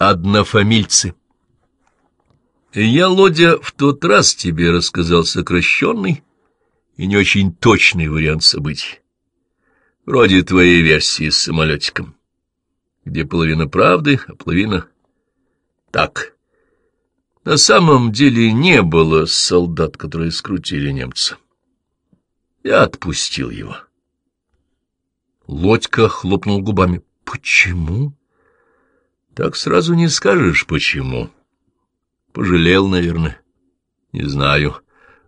однофамильцы. Я, Лодя, в тот раз тебе рассказал сокращенный и не очень точный вариант событий. Вроде твоей версии с самолетиком, где половина правды, а половина так. На самом деле не было солдат, которые скрутили немца. Я отпустил его. Лодька хлопнул губами. Почему? Так сразу не скажешь, почему. Пожалел, наверное. Не знаю.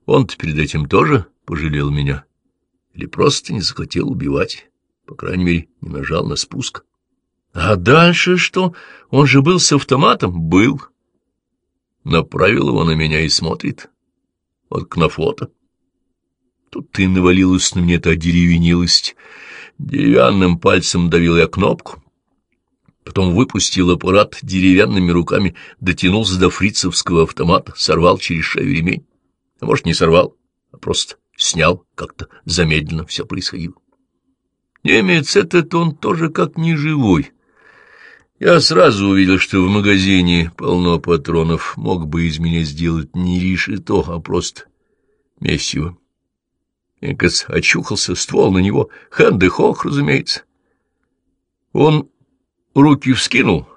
Он-то перед этим тоже пожалел меня. Или просто не захотел убивать. По крайней мере, не нажал на спуск. А дальше что? Он же был с автоматом? Был. Направил его на меня и смотрит. Вот на фото. Тут ты навалилась на мне эта деревенилость. Деревянным пальцем давил я кнопку. Потом выпустил аппарат деревянными руками, дотянулся до фрицевского автомата, сорвал через шею ремень. А может, не сорвал, а просто снял, как-то замедленно все происходило. Немец этот он тоже как неживой. Я сразу увидел, что в магазине полно патронов. Мог бы из меня сделать не решето, а просто месиво. Экос очухался, ствол на него, хэнды-хох, разумеется. Он руки вскинул,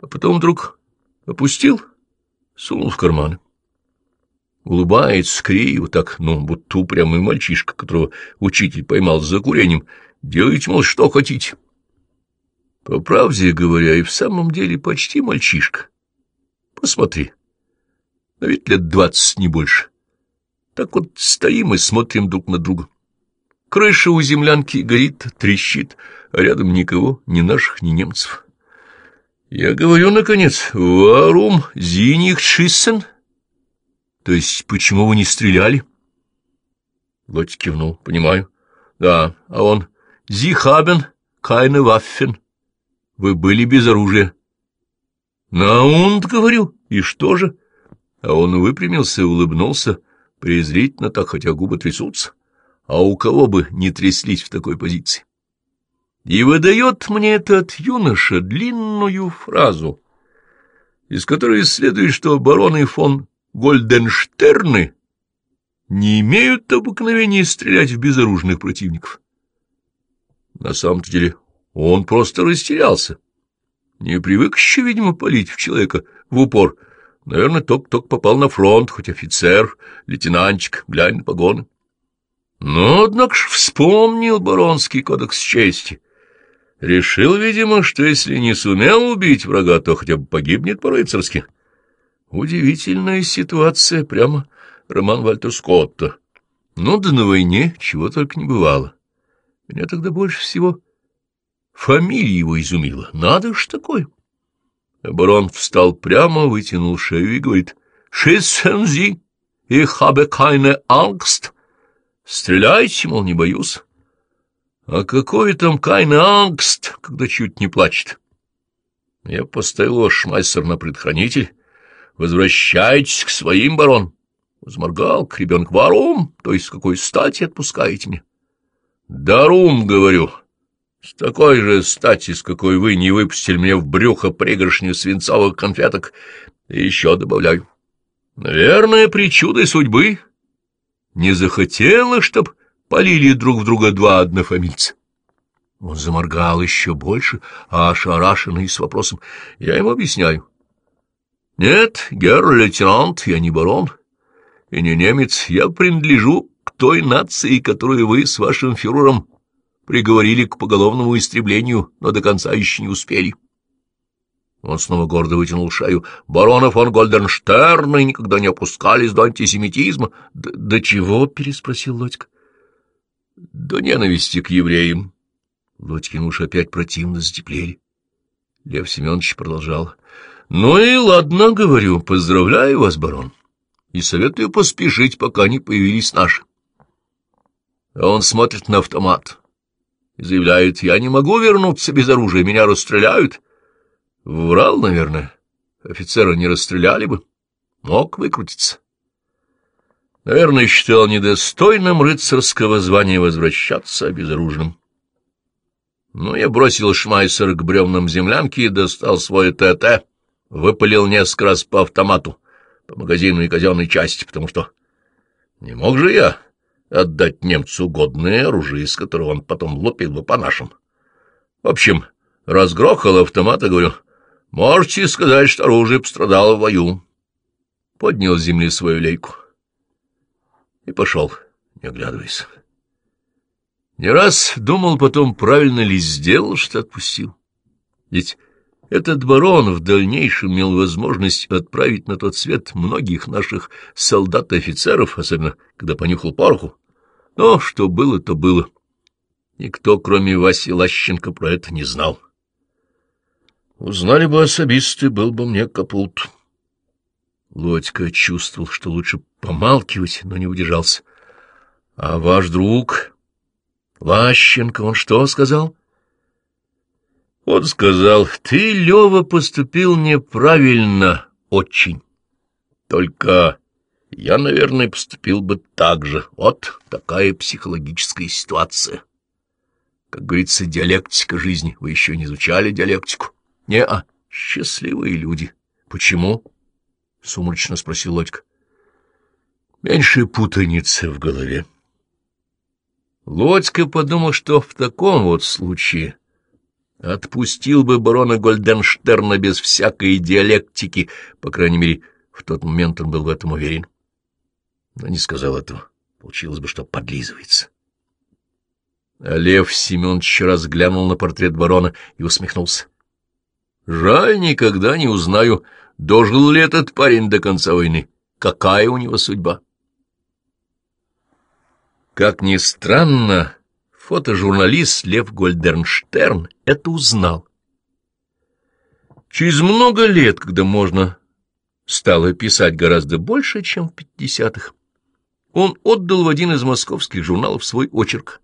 а потом вдруг опустил, сунул в карманы. Улыбается криво так, ну, будто упрямый мальчишка, которого учитель поймал за курением. Делайте, мол, что хотите. По правде говоря, и в самом деле почти мальчишка. Посмотри, на ведь лет двадцать, не больше. Так вот стоим и смотрим друг на друга. Крыша у землянки горит, трещит, рядом никого, ни наших, ни немцев. Я говорю, наконец, «Варум зиних шиссен?» То есть, почему вы не стреляли? Лоть кивнул, понимаю. Да, а он, «Зихабен кайне ваффен». Вы были без оружия. На он, говорю, и что же? А он выпрямился и улыбнулся, презрительно так, хотя губы трясутся. А у кого бы не тряслись в такой позиции? И выдает мне этот юноша длинную фразу, из которой следует, что бароны фон Гольденштерны не имеют обыкновения стрелять в безоружных противников. На самом-то деле он просто растерялся. Не привык еще, видимо, палить в человека в упор. Наверное, только-только попал на фронт, хоть офицер, лейтенантчик, глянь на погоны. Но, однако ж, вспомнил баронский кодекс чести. Решил, видимо, что если не сумел убить врага, то хотя бы погибнет по-рыцарски. Удивительная ситуация, прямо роман Вальтер Скотта. Ну да на войне чего только не бывало. Меня тогда больше всего Фамилия его изумила. Надо ж такое. Барон встал прямо, вытянул шею и говорит, «Schießen Sie, ich habe keine Angst». Стреляйте, мол, не боюсь. А какой там keine Angst, когда чуть не плачет? Я поставил его шмайсер на предохранитель. Возвращайтесь к своим, барон. Возморгал, к ребенку, варум, то есть с какой стати отпускаете меня? Дарум, говорю, — с такой же стати, с какой вы не выпустили мне в брюхо пригоршню свинцовых конфеток, и еще добавляю. Наверное, причудой судьбы не захотела, чтоб полили друг в друга два однофамильца. Он заморгал еще больше, а ошарашенный с вопросом. Я ему объясняю. Нет, герр-лейтенант, я не барон и не немец, я принадлежу к той нации, которую вы с вашим фюрером приговорили к поголовному истреблению, но до конца еще не успели. Он снова гордо вытянул шею. Барона фон Гольденштерна никогда не опускались до антисемитизма. — До чего? — переспросил Лодька. — До ненависти к евреям. Лодькин уж опять противно затеплели. Лев Семенович продолжал. — Ну и ладно, говорю, поздравляю вас, барон, и советую поспешить, пока не появились наши. А он смотрит на автомат и заявляет, я не могу вернуться без оружия, меня расстреляют. Врал, наверное. Офицера не расстреляли бы. Мог выкрутиться. Наверное, считал недостойным рыцарского звания возвращаться обезоруженным. Ну, я бросил Шмайсер к бревнам землянки и достал свой ТТ. выпалил несколько раз по автомату, по магазину и казенной части, потому что не мог же я отдать немцу годное оружие, из которого он потом лупил бы по нашим. В общем, разгрохал автомат и говорю, можете сказать, что оружие пострадало в бою. Поднял с земли свою лейку и пошел, не оглядываясь. Не раз думал потом, правильно ли сделал, что отпустил. Ведь этот барон в дальнейшем имел возможность отправить на тот свет многих наших солдат и офицеров, особенно когда понюхал пороху. Но что было, то было. Никто, кроме Васи Лащенко, про это не знал. Узнали бы особисты, был бы мне капут. Лодька чувствовал, что лучше помалкивать, но не удержался. — А ваш друг, Лащенко, он что сказал? — он сказал, ты, Лева, поступил неправильно очень. Только я, наверное, поступил бы так же. Вот такая психологическая ситуация. Как говорится, диалектика жизни. Вы еще не изучали диалектику? Не-а, счастливые люди. Почему? — сумрачно спросил Лодька. Меньше путаницы в голове. Лодька подумал, что в таком вот случае Отпустил бы барона Гольденштерна без всякой диалектики, по крайней мере, в тот момент он был в этом уверен. Но не сказал этого. Получилось бы, что подлизывается. А Лев Семенович раз глянул на портрет барона и усмехнулся. Жаль, никогда не узнаю, дожил ли этот парень до конца войны, какая у него судьба. Как ни странно, фотожурналист Лев Гольдернштерн это узнал. Через много лет, когда можно стало писать гораздо больше, чем в пятидесятых, он отдал в один из московских журналов свой очерк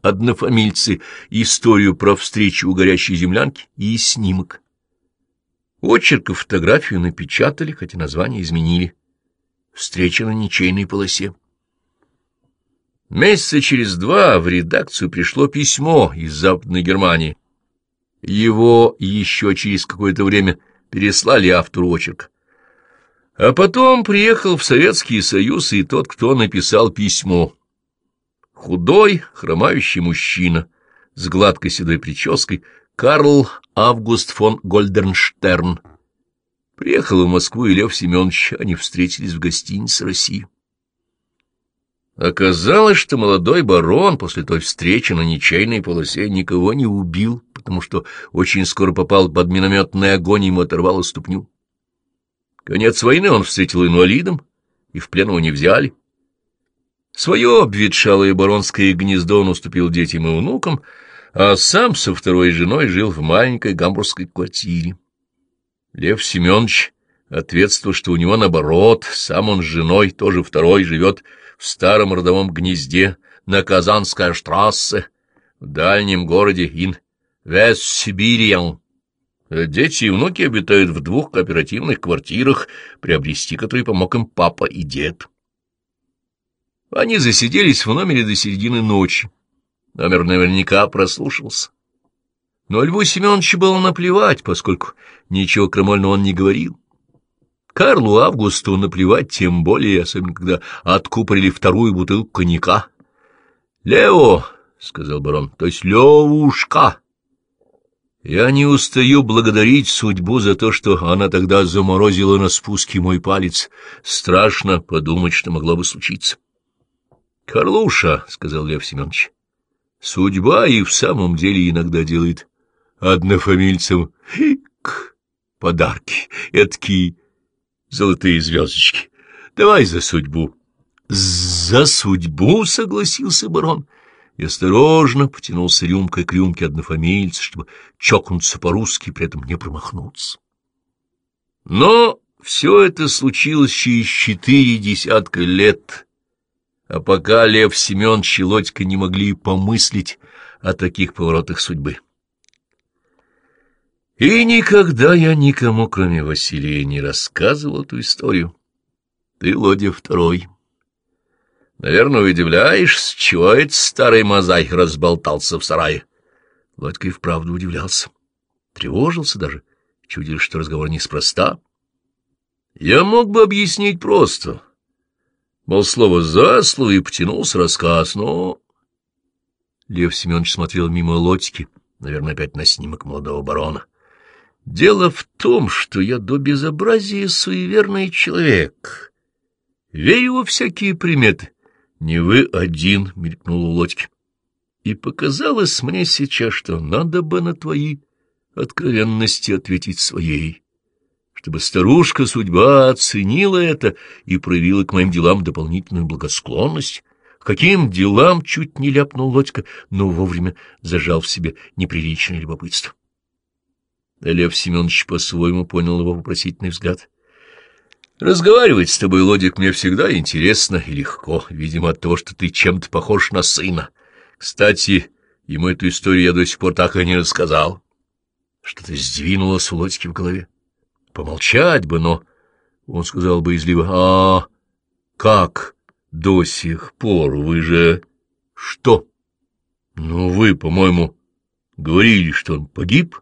«Однофамильцы. Историю про встречу у горящей землянки» и снимок. Очерк и фотографию напечатали, хотя название изменили. Встреча на ничейной полосе. Месяца через два в редакцию пришло письмо из Западной Германии. Его еще через какое-то время переслали автору очерк. А потом приехал в Советский Союз и тот, кто написал письмо. Худой, хромающий мужчина с гладкой седой прической Карл Август фон Гольдернштерн. Приехал в Москву и Лев Семенович, они встретились в гостинице России. Оказалось, что молодой барон после той встречи на ничейной полосе никого не убил, потому что очень скоро попал под минометный огонь и ему оторвало ступню. Конец войны он встретил инвалидом, и в плен его не взяли. Свое обветшалое баронское гнездо он уступил детям и внукам, а сам со второй женой жил в маленькой гамбургской квартире. Лев Семенович ответствовал, что у него наоборот, сам он с женой, тоже второй, живет в старом родовом гнезде на Казанской штрассе, в дальнем городе Ин Вест-Сибириан. Дети и внуки обитают в двух кооперативных квартирах, приобрести которые помог им папа и дед. Они засиделись в номере до середины ночи. Номер наверняка прослушался. Но Льву Семеновичу было наплевать, поскольку ничего крамольного он не говорил. Карлу Августу наплевать тем более, особенно когда откупорили вторую бутылку коньяка. — Лео, — сказал барон, — то есть Левушка. Я не устаю благодарить судьбу за то, что она тогда заморозила на спуске мой палец. Страшно подумать, что могло бы случиться. — Карлуша, — сказал Лев Семенович, — судьба и в самом деле иногда делает однофамильцам хик, подарки, эдакие золотые звездочки. Давай за судьбу. — За судьбу, — согласился барон, и осторожно потянулся рюмкой к рюмке однофамильца, чтобы чокнуться по-русски, при этом не промахнуться. Но все это случилось через четыре десятка лет, а пока Лев Семенович и не могли помыслить о таких поворотах судьбы. И никогда я никому, кроме Василия, не рассказывал эту историю. Ты, Лодя, второй. Наверное, удивляешь, с чего этот старый мозай разболтался в сарае. Лодька и вправду удивлялся. Тревожился даже. чудили, что разговор неспроста. Я мог бы объяснить просто. Мол, слово за слово и потянулся рассказ, но... Лев Семенович смотрел мимо лотики, наверное, опять на снимок молодого барона. Дело в том, что я до безобразия суеверный человек. Верю во всякие приметы. Не вы один, — мелькнул у лодки. И показалось мне сейчас, что надо бы на твои откровенности ответить своей, чтобы старушка-судьба оценила это и проявила к моим делам дополнительную благосклонность. каким делам чуть не ляпнул Лодька, но вовремя зажал в себе неприличное любопытство. Лев Семенович по-своему понял его вопросительный взгляд. «Разговаривать с тобой, Лодик, мне всегда интересно и легко, видимо, от того, что ты чем-то похож на сына. Кстати, ему эту историю я до сих пор так и не рассказал». Что-то сдвинулось у Лодьки в голове. Помолчать бы, но... Он сказал боязливо, «А как до сих пор? Вы же...» «Что?» «Ну, вы, по-моему, говорили, что он погиб?»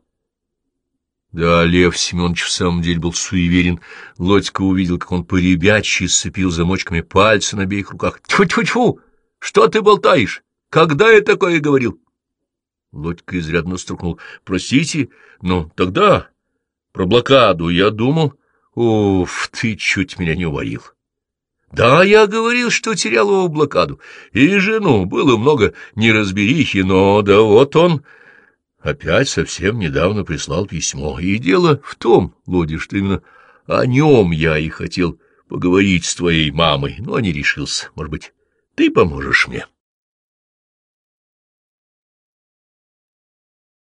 Да, Лев Семенович в самом деле был суеверен. Лодька увидел, как он поребячий сцепил замочками пальцы на обеих руках. «Тьфу-тьфу-тьфу! Что ты болтаешь? Когда я такое говорил?» Лодька изрядно струхнул. «Простите, но тогда про блокаду я думал...» «Уф, ты чуть меня не уварил!» «Да, я говорил, что терял его в блокаду. И жену. Было много неразберихи, но да вот он...» опять совсем недавно прислал письмо. И дело в том, Лоди, что именно о нем я и хотел поговорить с твоей мамой, но не решился. Может быть, ты поможешь мне?»